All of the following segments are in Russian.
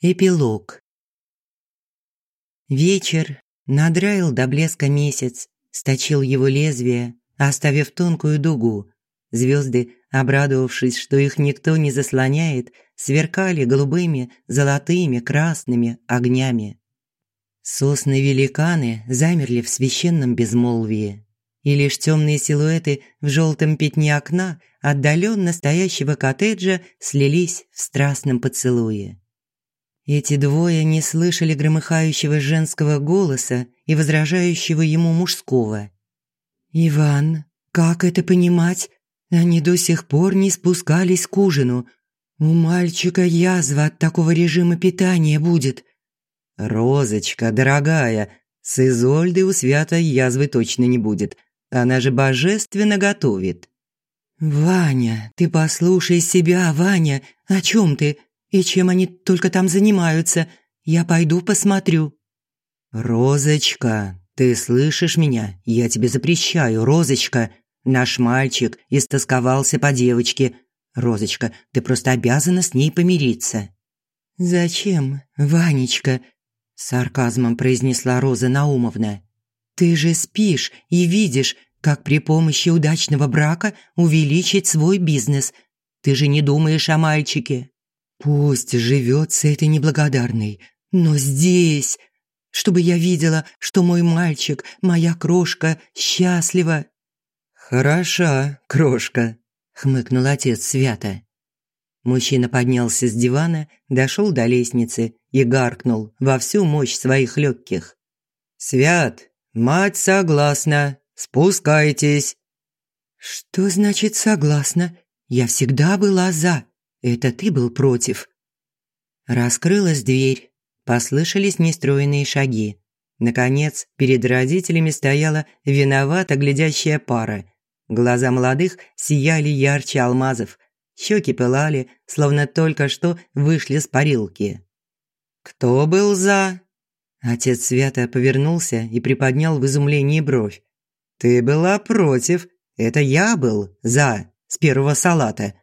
Эпилог. Вечер надраил до блеска месяц, сточил его лезвие, оставив тонкую дугу. Звезды, обрадовавшись, что их никто не заслоняет, сверкали голубыми, золотыми, красными огнями. Сосны-великаны замерли в священном безмолвии, и лишь темные силуэты в желтом пятне окна отдаленно стоящего коттеджа слились в страстном поцелуе. Эти двое не слышали громыхающего женского голоса и возражающего ему мужского. «Иван, как это понимать? Они до сих пор не спускались к ужину. У мальчика язва от такого режима питания будет». «Розочка, дорогая, с Изольдой у Свята язвы точно не будет. Она же божественно готовит». «Ваня, ты послушай себя, Ваня. О чем ты? И чем они только там занимаются? Я пойду посмотрю». «Розочка, ты слышишь меня? Я тебе запрещаю, Розочка. Наш мальчик истосковался по девочке. Розочка, ты просто обязана с ней помириться». «Зачем, Ванечка?» – сарказмом произнесла Роза Наумовна. «Ты же спишь и видишь, как при помощи удачного брака увеличить свой бизнес. Ты же не думаешь о мальчике». Пусть живет с этой неблагодарной, но здесь, чтобы я видела, что мой мальчик, моя крошка, счастлива. Хороша, крошка, хмыкнул отец свято. Мужчина поднялся с дивана, дошел до лестницы и гаркнул во всю мощь своих легких. «Свят, мать согласна, спускайтесь». «Что значит согласна? Я всегда была за. Это ты был против?» Раскрылась дверь. Послышались нестроенные шаги. Наконец, перед родителями стояла виновато глядящая пара. Глаза молодых сияли ярче алмазов. Щеки пылали, словно только что вышли с парилки. «Кто был за?» Отец Свято повернулся и приподнял в изумлении бровь. «Ты была против. Это я был за, с первого салата.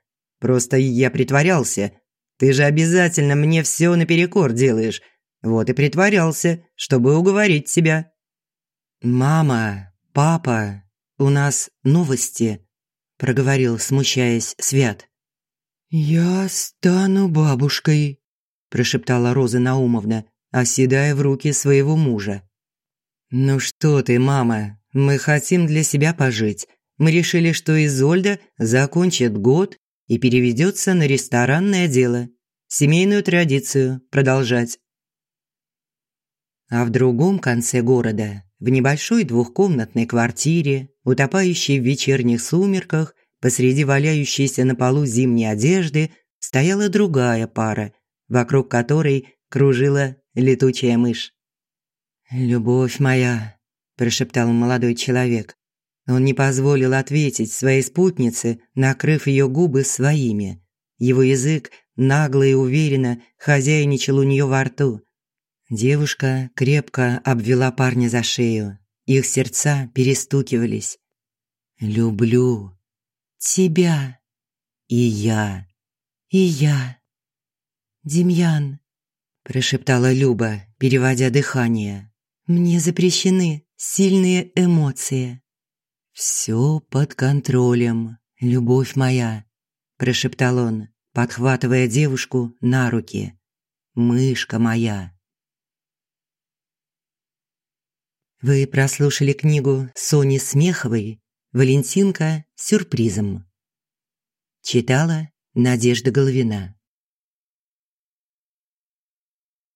Просто я притворялся. Ты же обязательно мне все наперекор делаешь. Вот и притворялся, чтобы уговорить себя». «Мама, папа, у нас новости», – проговорил, смущаясь, Свят. «Я стану бабушкой», – прошептала Роза Наумовна, оседая в руки своего мужа. «Ну что ты, мама, мы хотим для себя пожить. Мы решили, что Изольда закончит год и переведется на ресторанное дело, семейную традицию продолжать. А в другом конце города, в небольшой двухкомнатной квартире, утопающей в вечерних сумерках, посреди валяющейся на полу зимней одежды, стояла другая пара, вокруг которой кружила летучая мышь. «Любовь моя», – прошептал молодой человек, он не позволил ответить своей спутнице, накрыв ее губы своими. Его язык нагло и уверенно хозяйничал у нее во рту. Девушка крепко обвела парня за шею. Их сердца перестукивались. «Люблю тебя и я, и я». «Демьян», – прошептала Люба, переводя дыхание, – «мне запрещены сильные эмоции». «Все под контролем, любовь моя», – прошептал он, подхватывая девушку на руки. «Мышка моя». Вы прослушали книгу Сони Смеховой «Валентинка сюрпризом». Читала Надежда Головина.